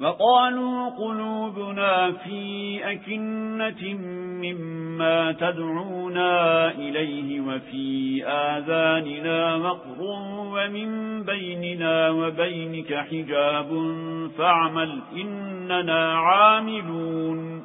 وقالوا قلوبنا في أكنة مما تدعونا إليه وفي آذاننا مقر ومن بيننا وبينك حجاب فاعمل إننا عاملون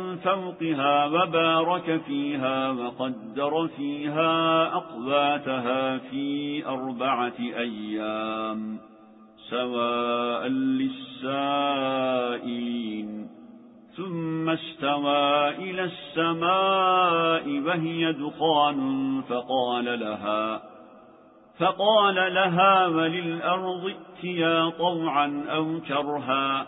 فوقها وبارك فيها وقدر فيها أقواتها في أربعة أيام سواء للسائلين. ثم استوى إلى السماء وهي دخان فقال لها فقال لها وللأرض ائتيا طوعا أو كرها.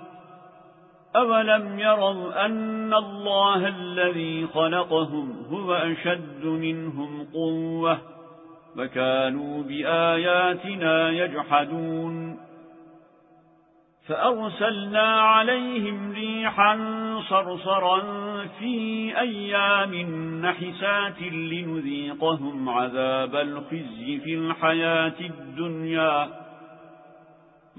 أولم يروا أن الله الذي خلقهم هو أشد منهم قوة وكانوا بآياتنا يجحدون فأرسلنا عليهم ريحا صرصرا في أيام نحسات لنذيقهم عذاب الخزي في الحياة الدنيا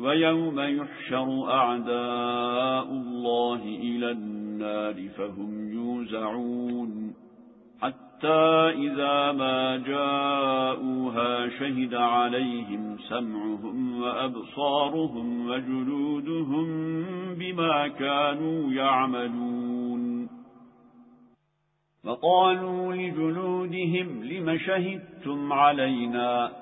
ويوم يحشر أعداء الله إلى النار فهم يوزعون. حتى إذا ما جاءوها شهد عليهم سمعهم وأبصارهم وجلودهم بما كانوا يعملون. وقالوا لجلودهم لم شهدتم علينا؟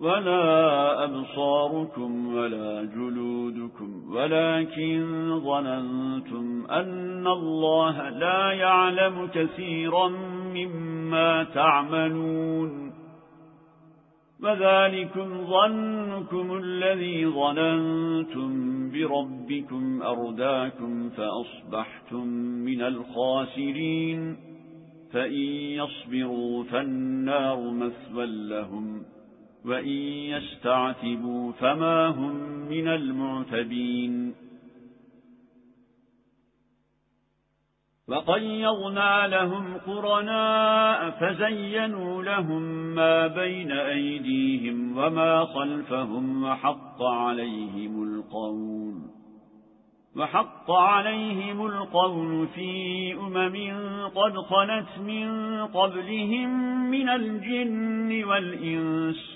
ولا أبصاركم ولا جلودكم ولكن ظننتم أن الله لا يعلم كثيرا مما تعملون. وذلكم ظنكم الذي ظننتم بربكم أرداكم فأصبحتم من الخاسرين. فإن يصبروا فالنار مثوى لهم. وإن يستعتبوا فما هم من المعتبين وقيضنا لهم قرناء فزينوا لهم ما بين أيديهم وما خلفهم وحق عليهم القول وحق عليهم القول في أمم قد خلت من قبلهم من الجن والإنس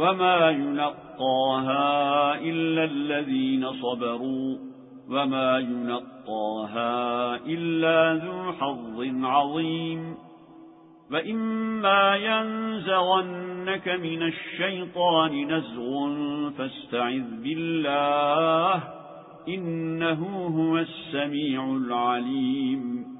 وما ينقاها إلا الذين صبروا وما ينقاها إلا ذو حظ عظيم وإما ينزغنك من الشيطان نزغ فاستعذ بالله إنه هو السميع العليم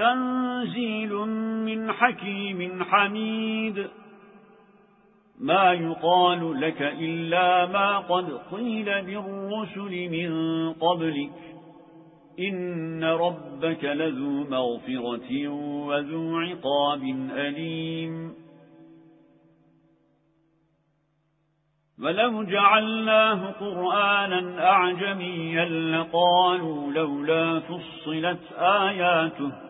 تنزيل من حكيم حميد. ما يقال لك إلا ما قد قيل بالرسل من قبلك. إن ربك لذو مغفرة وذو عقاب أليم. ولو جعلناه قرآنا أعجميا لقالوا لولا فصلت آياته.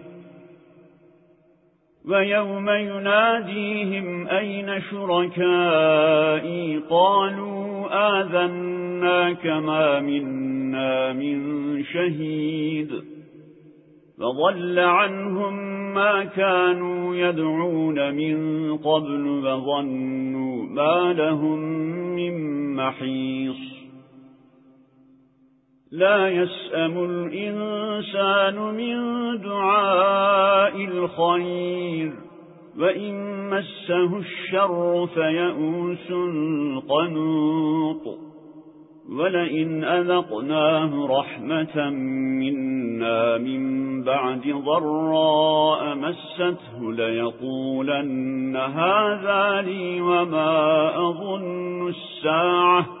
ويوم يناديهم أين شركائي؟ قالوا آذنا كما منا من شهيد. فضل عنهم ما كانوا يدعون من قبل وظنوا ما لهم من محيص. لا يسأم الإنسان من دعاء الخير وإن مسه الشر فيئوس قنوط. ولئن أذقناه رحمة منا من بعد ضراء مسته ليقولن هذا لي وما أظن الساعة.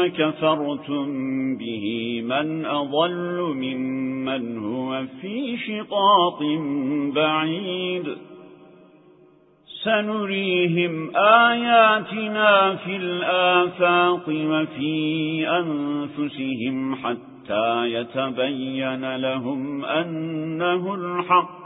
كفرتم به من أضل ممن هو في شقاط بعيد. سنريهم آياتنا في الآفاق وفي أنفسهم حتى يتبين لهم أنه الحق.